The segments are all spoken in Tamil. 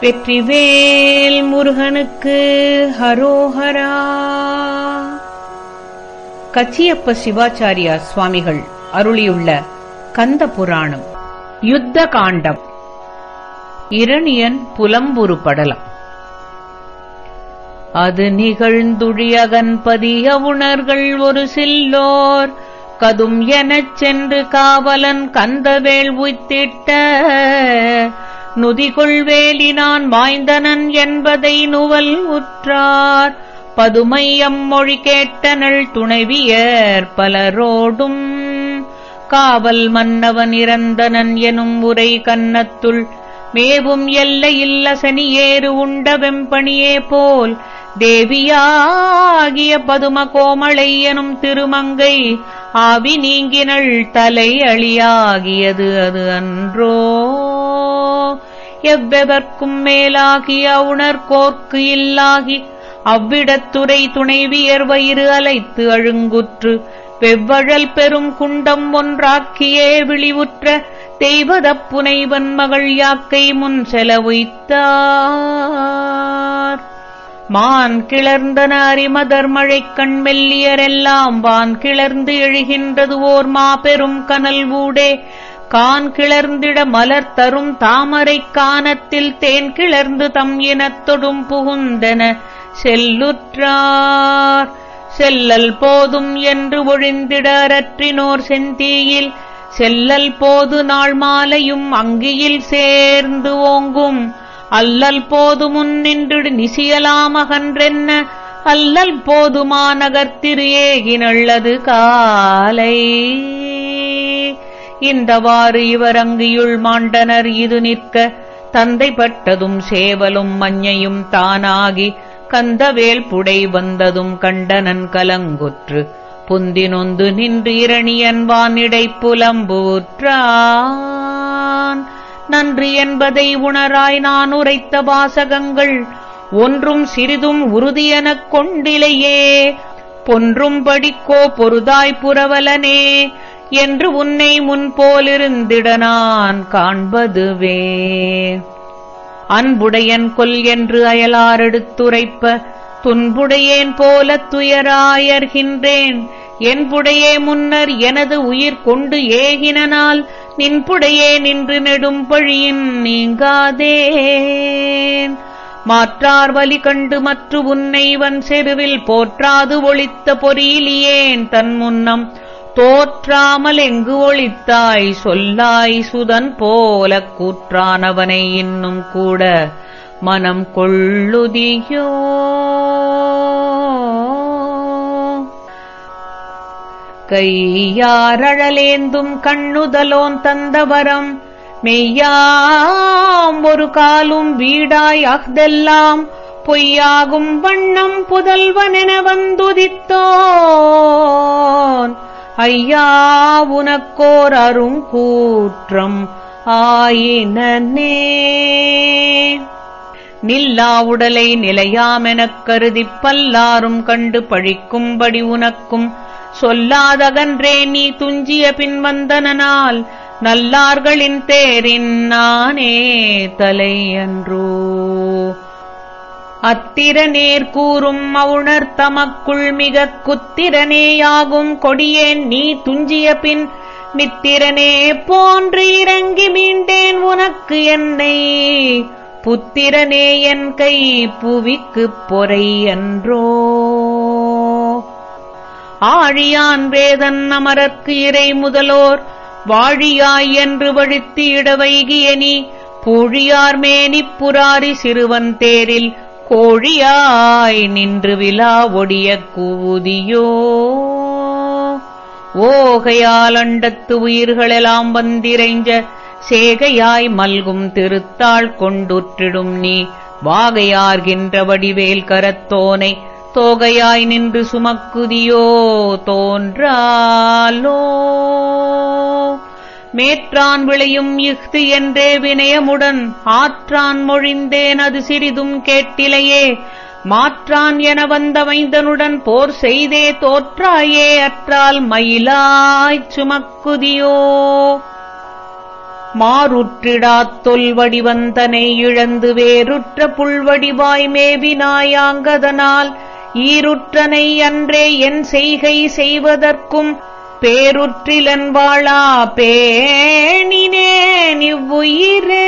வெற்றிவேல் முருகனுக்கு ஹரோஹரா. கச்சியப்ப சிவாச்சாரியா சுவாமிகள் அருளியுள்ள கந்த புராணம் யுத்த காண்டம் இரணியன் புலம்புரு படலம். அது நிகழ்ந்துழியகன் பதிய உணர்கள் ஒரு சில்லோர் கதும் எனச் சென்று காவலன் கந்தவேள் உய்த்திட்ட நுதிகொள்வேலினான் வாய்ந்தனன் என்பதை நுவல் உற்றார். பதுமையம் மொழி கேட்டனள் துணைவியர் பலரோடும். காவல் மன்னவன் இறந்தனன் எனும் உரை கன்னத்துள். மேவும் எல்லையில் அசனியேறு உண்ட வெம்பணியே போல். தேவியாகிய பதும கோமளை எனும் திருமங்கை ஆவி நீங்கினள் தலை அழியாகியது அது அன்றோ. எவ்வெவர்க்கும் மேலாகிய உணர்கோர்க்கு இல்லாகி அவ்விடத்துறை துணைவியர் வயிறு அலைத்து அழுங்குற்று வெவ்வழல் பெரும் குண்டம் ஒன்றாக்கியே விழிவுற்ற தெய்வதப் புனைவன் மகள் யாக்கை முன் செலவுய்த்தார் மான் கிளர்ந்தன அரிமதர் மழைக் கண்மெல்லியரெல்லாம் வான் கிளர்ந்து எழுகின்றது ஓர் மாபெரும் கனல் ஊடே கான் கிளர்ந்திட மலர் தரும் தாமரைக் கானத்தில் தேன் கிளர்ந்து தம் இனத்தொடும் புகுந்தன. செல்லுற்றார். செல்லல் போதும் என்று ஒழிந்திட அரற்றினோர் செந்தீயில். செல்லல் போது நாள் மாலையும் அங்கியில் சேர்ந்து ஓங்கும். அல்லல் போது முன்னின்று நிசியலாமகன்றென்ன? அல்லல் போதுமா நகர்த்திரு ஏகினள்ளது காலை. இந்தவாறு இவர் அங்கியுள் மாண்டனர் இது நிற்க தந்தை பட்டதும் சேவலும் மஞ்சையும் தானாகி கந்தவேல் புடை வந்ததும் கண்டனன் கலங்குற்று. புந்தினொந்து நின்று இரணியன் வானிடை புலம்புற்றான். நன்றி என்பதை உணராய் நான் உரைத்த வாசகங்கள் ஒன்றும் சிறிதும் உறுதியெனக் கொண்டிலையே. பொன்றும் படிக்கோ பொருதாய் புரவலனே என்று உன்னை முன்போலிருந்திட நான் காண்பதுவே. அன்புடையன் கொல் என்று அயலாரெடுத்துரைப்ப துன்புடையேன் போல துயராயர்கின்றேன். என்புடையே முன்னர் எனது உயிர் கொண்டு ஏகினால் நின்புடையே நின்று நெடும் பழியின் நீங்காதேன். மாற்றார் வலி கண்டு மற்று உன்னை வன் செருவில் போற்றாது ஒளித்த பொறியிலியேன். தன் முன்னம் தோற்றாமல் எங்கு ஒளித்தாய் சொல்லாய் சுதன் போல கூற்றானவனை இன்னும் கூட மனம் கொள்ளுதியோ? கையாரழலேந்தும் கண்ணுதலோன் தந்தவரம் மெய்யாம் ஒரு காலும் வீடாய் அஃதெல்லாம் பொய்யாகும் வண்ணம் புதல்வனென வந்துதித்தோ ஐயா உனக்கோர் அருங்கூற்றம் ஆயினே நில்லா உடலை நிலையாமெனக் கருதிப் பல்லாரும் கண்டு பழிக்கும்படி உனக்கும் சொல்லாதகன்றே நீ துஞ்சிய பின் வந்தனால் நல்லார்களின் தேரின் நானே தலை அன்றோ அத்திரநேர் கூறும் மவுணர் தமக்குள் மிகக் குத்திரனேயாகும். கொடியேன் நீ துஞ்சிய பின் மித்திரனே போன்று இறங்கி மீண்டேன் உனக்கு என்னை. புத்திரனே என் கை புவிக்குப் பொறை அன்றோ ஆழியான் வேதன் அமரர்க்கு இறை முதலோர் வாழியாய் என்று வழுத்தி இடவைகிய நீ பூழியார் மேனிப் புராரி சிறுவன் தேரில் கோழியாய் நின்று விழா ஒடிய கூதியோ ஓகையால் அண்டத்து உயிர்களெல்லாம் வந்திரைஞ்ச சேகையாய் மல்கும் திருத்தாள் கொண்டுற்றிடும் நீ. வாகையார்கின்ற வடிவேல் கரத்தோனை தோகையாய் நின்று சுமக்குதியோ? தோன்றாலோ? மேற்றான் விளையும் இஃது என்றே வினயமுடன் ஆற்றான் மொழிந்தேன் அது சிறிதும் கேட்டிலையே. மாற்றான் என வந்தமைந்தனுடன் போர் செய்தே தோற்றாயே அற்றால் மயிலாய்ச் சுமக்குதியோ. மாறுற்றிடாத் தொல்வடிவந்தனை இழந்து வேறுற்ற புல்வடிவாய் மேவினாயாங்கதனால் ஈருற்றனை அன்றே என் செய்கை செய்வதற்கும் பேருற்றிலன் வாழா பேணினே நிவ்வுயிரே.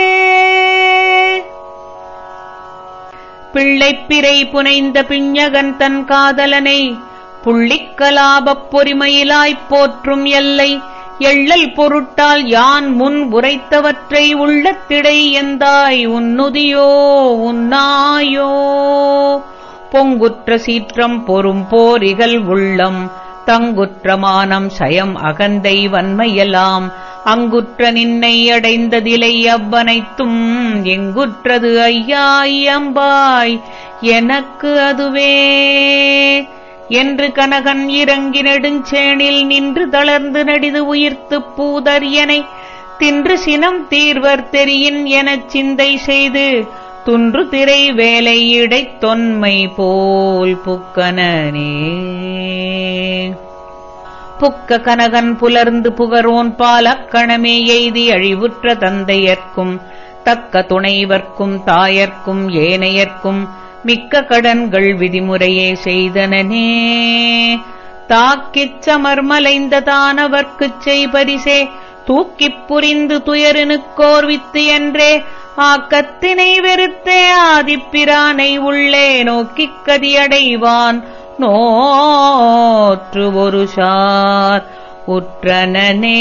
பிள்ளைப்பிறை புனைந்த பிஞகன் தன் காதலனை புள்ளிக்கலாபப் பொறிமையிலாய்ப் போற்றும் எல்லை எள்ளல் பொருட்டால் யான் முன் உரைத்தவற்றை உள்ளத்திடை எந்தாய் உன்னுதியோ உன்னாயோ. பொங்குற்ற சீற்றம் பொறும் போரிகள் உள்ளம் தங்குற்றமானம் சயம் அகந்தை வன்மையெல்லாம் அங்குற்ற நின்னை அடைந்ததிலை அவ்வனைத்தும் எங்குற்றது ஐயா ஐயம்பாய் எனக்கு அதுவே. என்று கனகன் இறங்கி நெடுஞ்சேனில் நின்று தளர்ந்து நடிது உயிர்த்துப் பூதரியனை தின்று சினம் தீர்வர் தெரியின் எனச் சிந்தை செய்து துன்று திரை வேலை இடைத் தொன்மை போல் புக்கனனே. புக்க கனகன் புலர்ந்து புகரோன் பாலக்கணமே எய்தி அழிவுற்ற தந்தையர்க்கும் தக்க துணைவர்க்கும் தாயர்க்கும் ஏனையர்க்கும் மிக்க கடன்கள் விதிமுறையே செய்தனனே. தாக்கிச் சமர்மலைந்த தானவர்க்குச் செய்பரிசே தூக்கிப் புரிந்து துயரினுக்கோர்வித்து என்றே ஆக்கத்தினை வெறுத்தே ஆதிப்பிரானை உள்ளே நோக்கிக் கதியடைவான். நோற்று ஒரு சார் உற்றனே